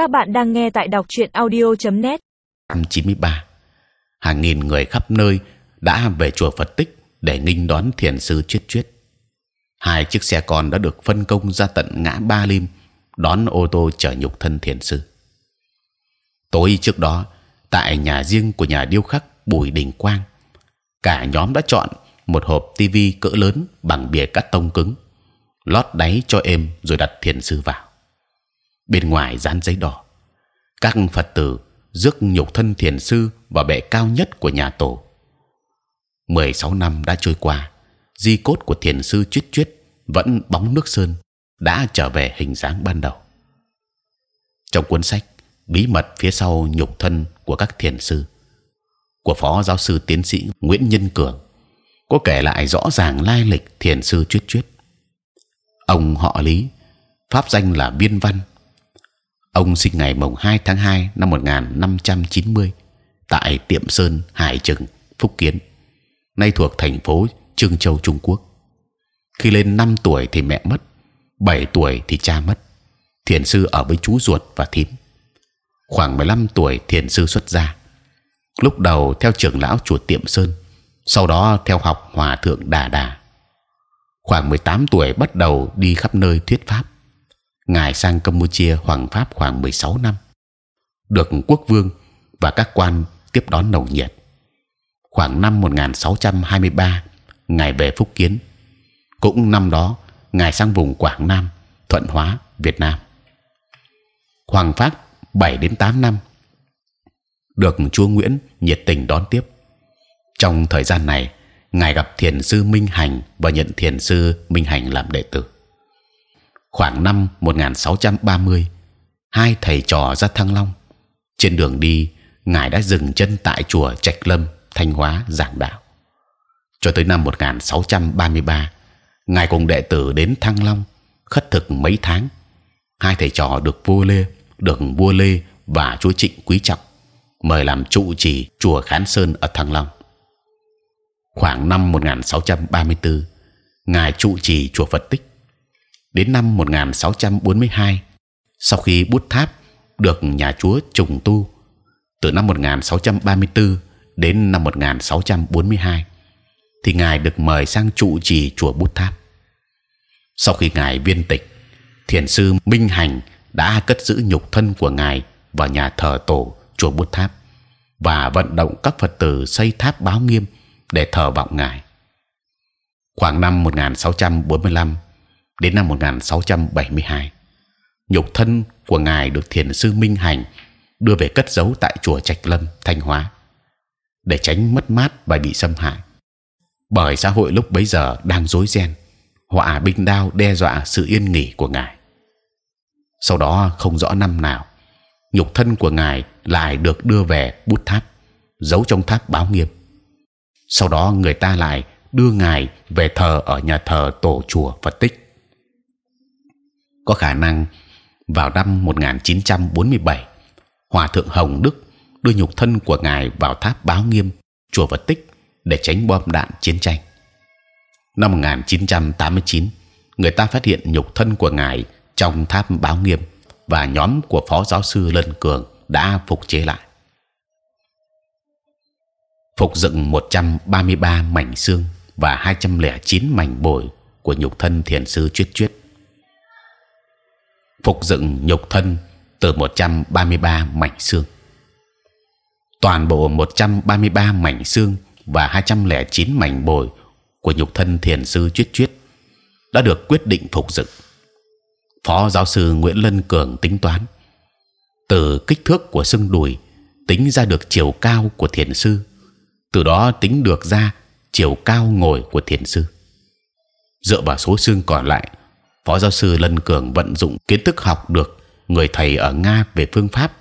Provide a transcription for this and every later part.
Các bạn đang nghe tại đọc truyện audio.net. 93 hàng nghìn người khắp nơi đã về chùa Phật Tích để nghinh đón thiền sư chuyết chuyết Hai chiếc xe con đã được phân công ra tận ngã Ba Lim đón ô tô chở nhục thân thiền sư. Tối trước đó, tại nhà riêng của nhà điêu khắc Bùi Đình Quang, cả nhóm đã chọn một hộp tivi cỡ lớn bằng bìa cắt tông cứng, lót đáy cho êm rồi đặt thiền sư vào. Bên ngoài dán giấy đỏ, các Phật tử rước nhục thân thiền sư vào bệ cao nhất của nhà tổ. 16 năm đã trôi qua, di cốt của thiền sư chuyết chuyết vẫn bóng nước sơn đã trở về hình dáng ban đầu. Trong cuốn sách bí mật phía sau nhục thân của các thiền sư của phó giáo sư tiến sĩ Nguyễn Nhân Cường có kể lại rõ ràng lai lịch thiền sư chuyết chuyết. Ông họ Lý, pháp danh là Biên Văn. Ông sinh ngày mùng 2 tháng 2 năm 1590 tại Tiệm Sơn, Hải Trừng, Phúc Kiến, nay thuộc thành phố Trương Châu, Trung Quốc. Khi lên 5 tuổi thì mẹ mất, 7 tuổi thì cha mất. Thiền sư ở với chú ruột và thím. Khoảng 15 tuổi thiền sư xuất gia. Lúc đầu theo trưởng lão chùa Tiệm Sơn, sau đó theo học hòa thượng Đà Đà. Khoảng 18 tuổi bắt đầu đi khắp nơi thuyết pháp. Ngài sang Campuchia hoàng pháp khoảng 16 năm, được quốc vương và các quan tiếp đón nồng nhiệt. Khoảng năm 1623, ngài về Phúc Kiến. Cũng năm đó, ngài sang vùng Quảng Nam, Thuận Hóa, Việt Nam. Hoàng pháp 7 đến 8 năm, được chúa Nguyễn nhiệt tình đón tiếp. Trong thời gian này, ngài gặp thiền sư Minh Hành và nhận thiền sư Minh Hành làm đệ tử. Khoảng năm 1630, hai thầy trò ra Thăng Long. Trên đường đi, ngài đã dừng chân tại chùa Trạch Lâm, Thanh Hóa giảng đạo. Cho tới năm 1633, ngài cùng đệ tử đến Thăng Long khất thực mấy tháng. Hai thầy trò được vua Lê, được vua Lê và chúa Trịnh quý trọng mời làm trụ trì chùa Khán Sơn ở Thăng Long. Khoảng năm 1634, ngài trụ trì chùa Phật Tích. Đến năm 1642, sau khi bút tháp được nhà chúa trùng tu, từ năm 1634 đến năm 1642, thì ngài được mời sang trụ trì chùa Bút Tháp. Sau khi ngài viên tịch, thiền sư Minh Hành đã cất giữ nhục thân của ngài vào nhà thờ tổ chùa Bút Tháp và vận động các Phật tử xây tháp báo nghiêm để thờ vọng ngài. Khoảng năm 1645 đến năm 1672, nhục thân của ngài được thiền sư Minh Hành đưa về cất giấu tại chùa Trạch Lâm, Thanh Hóa, để tránh mất mát và bị xâm hại. Bởi xã hội lúc bấy giờ đang rối ren, họa binh đao đe dọa sự yên nghỉ của ngài. Sau đó không rõ năm nào, nhục thân của ngài lại được đưa về bút tháp, giấu trong tháp báo nghiêm. Sau đó người ta lại đưa ngài về thờ ở nhà thờ tổ chùa Phật tích. Có khả năng vào năm 1947, Hòa thượng Hồng Đức đưa nhục thân của ngài vào tháp báo nghiêm chùa Phật tích để tránh bom đạn chiến tranh. Năm 1989, người ta phát hiện nhục thân của ngài trong tháp báo nghiêm và nhóm của phó giáo sư Lân Cường đã phục chế lại. Phục dựng 133 mảnh xương và 209 mảnh bồi của nhục thân thiền sư chuyết chuyết. Phục dựng nhục thân từ 133 mảnh xương. Toàn bộ 133 mảnh xương và 209 mảnh bồi của nhục thân thiền sư chuyết chuyết đã được quyết định phục dựng. Phó giáo sư Nguyễn Lân Cường tính toán từ kích thước của xương đùi tính ra được chiều cao của thiền sư, từ đó tính được ra chiều cao ngồi của thiền sư. Dựa vào số xương còn lại, phó giáo sư Lân Cường vận dụng kiến thức học được người thầy ở Nga về phương pháp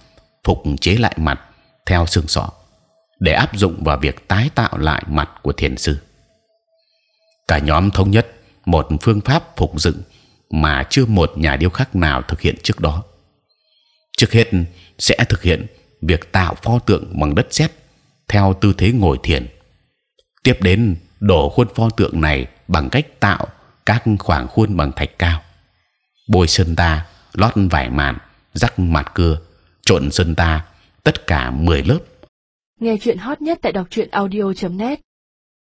phục chế lại mặt theo xương sọ để áp dụng vào việc tái tạo lại mặt của thiền sư. Cả nhóm thống nhất một phương pháp phục dựng mà chưa một nhà điêu khắc nào thực hiện trước đó. Trước hết sẽ thực hiện việc tạo pho tượng bằng đất sét theo tư thế ngồi thiền. Tiếp đến đổ khuôn pho tượng này bằng cách tạo các khoảng khuôn bằng thạch cao, bôi sơn ta, lót vải màn, rắc mặt cưa trộn sơn ta tất cả 10 lớp. Nghe chuyện hot nhất tại đọc truyện audio.net